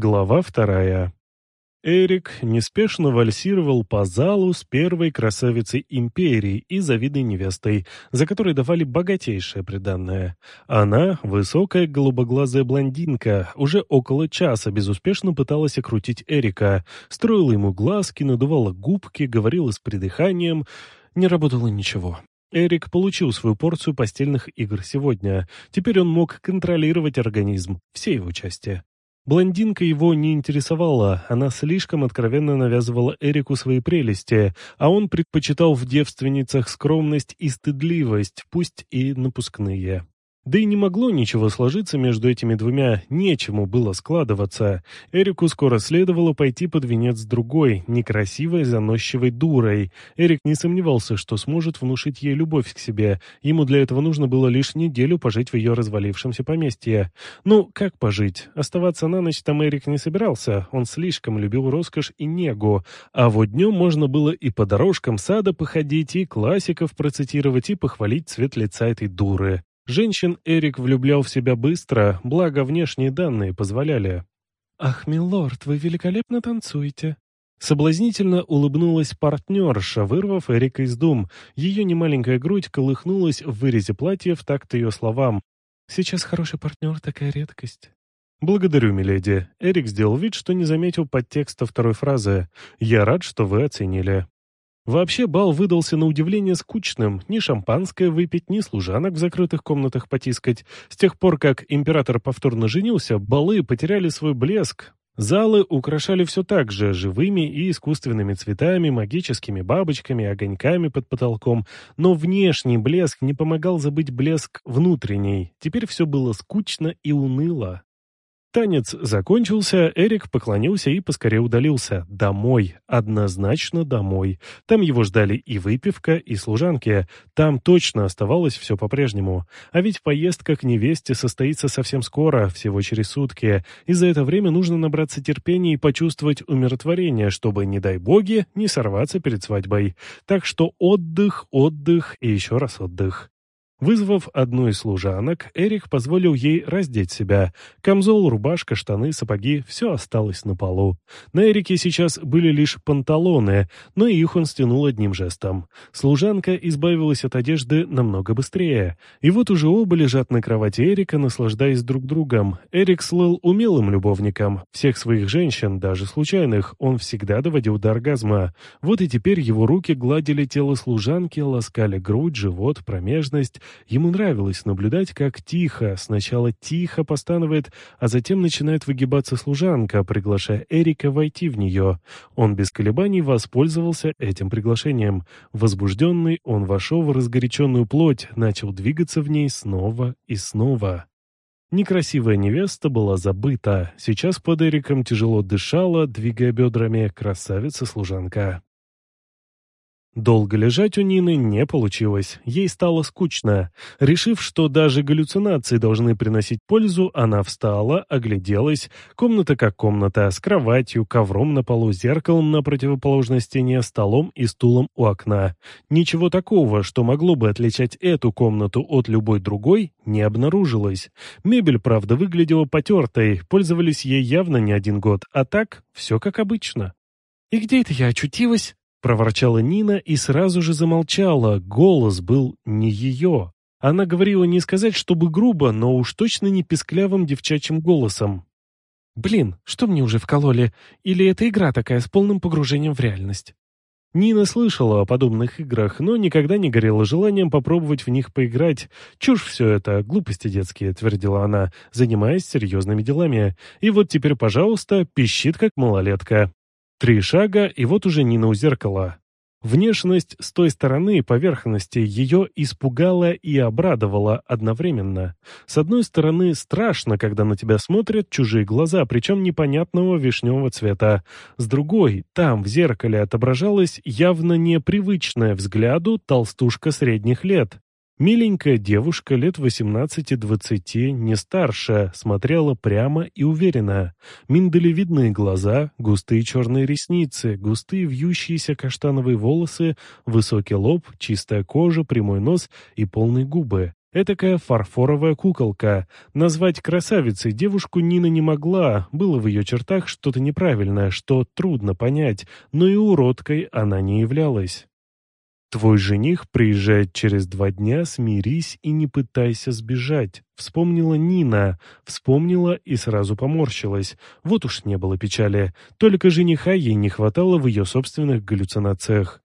Глава вторая. Эрик неспешно вальсировал по залу с первой красавицей империи и завидной невестой, за которой давали богатейшее приданное. Она, высокая голубоглазая блондинка, уже около часа безуспешно пыталась окрутить Эрика, строила ему глазки, надувала губки, говорила с придыханием. Не работало ничего. Эрик получил свою порцию постельных игр сегодня. Теперь он мог контролировать организм, все его части. Блондинка его не интересовала, она слишком откровенно навязывала Эрику свои прелести, а он предпочитал в девственницах скромность и стыдливость, пусть и напускные. Да и не могло ничего сложиться между этими двумя, нечему было складываться. Эрику скоро следовало пойти под венец другой, некрасивой, заносчивой дурой. Эрик не сомневался, что сможет внушить ей любовь к себе. Ему для этого нужно было лишь неделю пожить в ее развалившемся поместье. Ну, как пожить? Оставаться на ночь там Эрик не собирался. Он слишком любил роскошь и негу. А вот днем можно было и по дорожкам сада походить, и классиков процитировать, и похвалить цвет лица этой дуры. Женщин Эрик влюблял в себя быстро, благо внешние данные позволяли. «Ах, милорд, вы великолепно танцуете!» Соблазнительно улыбнулась партнерша, вырвав Эрика из дум. Ее немаленькая грудь колыхнулась в вырезе платья в такт ее словам. «Сейчас хороший партнер — такая редкость». «Благодарю, миледи». Эрик сделал вид, что не заметил подтекста второй фразы. «Я рад, что вы оценили». Вообще бал выдался на удивление скучным. Ни шампанское выпить, ни служанок в закрытых комнатах потискать. С тех пор, как император повторно женился, балы потеряли свой блеск. Залы украшали все так же, живыми и искусственными цветами, магическими бабочками, огоньками под потолком. Но внешний блеск не помогал забыть блеск внутренний. Теперь все было скучно и уныло. Танец закончился, Эрик поклонился и поскорее удалился. Домой. Однозначно домой. Там его ждали и выпивка, и служанки. Там точно оставалось все по-прежнему. А ведь поездка к невесте состоится совсем скоро, всего через сутки. И за это время нужно набраться терпения и почувствовать умиротворение, чтобы, не дай боги, не сорваться перед свадьбой. Так что отдых, отдых и еще раз отдых. Вызвав одну из служанок, Эрик позволил ей раздеть себя. Камзол, рубашка, штаны, сапоги — все осталось на полу. На Эрике сейчас были лишь панталоны, но их он стянул одним жестом. Служанка избавилась от одежды намного быстрее. И вот уже оба лежат на кровати Эрика, наслаждаясь друг другом. Эрик слыл умелым любовником. Всех своих женщин, даже случайных, он всегда доводил до оргазма. Вот и теперь его руки гладили тело служанки, ласкали грудь, живот, промежность, Ему нравилось наблюдать, как тихо, сначала тихо постанывает, а затем начинает выгибаться служанка, приглашая Эрика войти в нее. Он без колебаний воспользовался этим приглашением. Возбужденный, он вошел в разгоряченную плоть, начал двигаться в ней снова и снова. Некрасивая невеста была забыта. Сейчас под Эриком тяжело дышала, двигая бедрами, красавица-служанка. Долго лежать у Нины не получилось, ей стало скучно. Решив, что даже галлюцинации должны приносить пользу, она встала, огляделась. Комната как комната, с кроватью, ковром на полу, зеркалом на противоположной стене, столом и стулом у окна. Ничего такого, что могло бы отличать эту комнату от любой другой, не обнаружилось. Мебель, правда, выглядела потертой, пользовались ей явно не один год, а так все как обычно. «И где это я очутилась?» Проворчала Нина и сразу же замолчала, голос был не ее. Она говорила не сказать, чтобы грубо, но уж точно не писклявым девчачьим голосом. «Блин, что мне уже вкололи? Или это игра такая с полным погружением в реальность?» Нина слышала о подобных играх, но никогда не горела желанием попробовать в них поиграть. «Чушь все это, глупости детские», — твердила она, занимаясь серьезными делами. И вот теперь, пожалуйста, пищит как малолетка. Три шага, и вот уже Нина у зеркала. Внешность с той стороны поверхности ее испугала и обрадовала одновременно. С одной стороны, страшно, когда на тебя смотрят чужие глаза, причем непонятного вишневого цвета. С другой, там в зеркале отображалась явно непривычная взгляду толстушка средних лет. Миленькая девушка лет 18-20, не старше, смотрела прямо и уверенно. Миндалевидные глаза, густые черные ресницы, густые вьющиеся каштановые волосы, высокий лоб, чистая кожа, прямой нос и полные губы. Этакая фарфоровая куколка. Назвать красавицей девушку Нина не могла, было в ее чертах что-то неправильное, что трудно понять, но и уродкой она не являлась. «Твой жених приезжает через два дня, смирись и не пытайся сбежать», — вспомнила Нина, вспомнила и сразу поморщилась. Вот уж не было печали, только жениха ей не хватало в ее собственных галлюцинациях.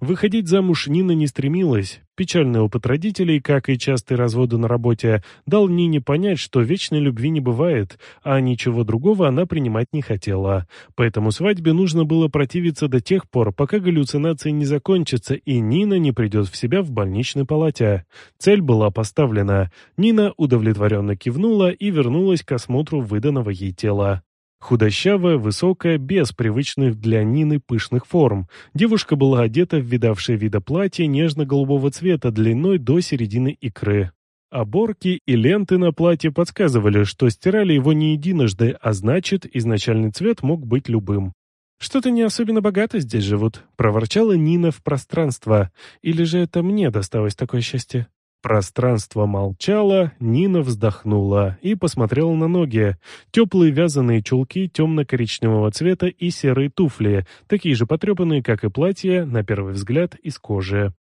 Выходить замуж Нина не стремилась. Печальный опыт родителей, как и частые разводы на работе, дал Нине понять, что вечной любви не бывает, а ничего другого она принимать не хотела. Поэтому свадьбе нужно было противиться до тех пор, пока галлюцинации не закончатся и Нина не придет в себя в больничной палате. Цель была поставлена. Нина удовлетворенно кивнула и вернулась к осмотру выданного ей тела. Худощавая, высокая, без привычных для Нины пышных форм. Девушка была одета в видавшее вида платье нежно-голубого цвета длиной до середины икры. Оборки и ленты на платье подсказывали, что стирали его не единожды, а значит, изначальный цвет мог быть любым. «Что-то не особенно богато здесь живут», — проворчала Нина в пространство. «Или же это мне досталось такое счастье?» Пространство молчало, Нина вздохнула и посмотрела на ноги. Теплые вязаные чулки темно-коричневого цвета и серые туфли, такие же потрепанные, как и платье, на первый взгляд, из кожи.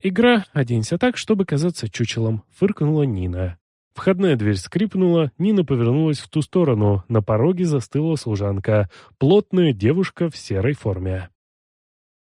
«Игра, оденься так, чтобы казаться чучелом», — фыркнула Нина. Входная дверь скрипнула, Нина повернулась в ту сторону. На пороге застыла служанка, плотная девушка в серой форме.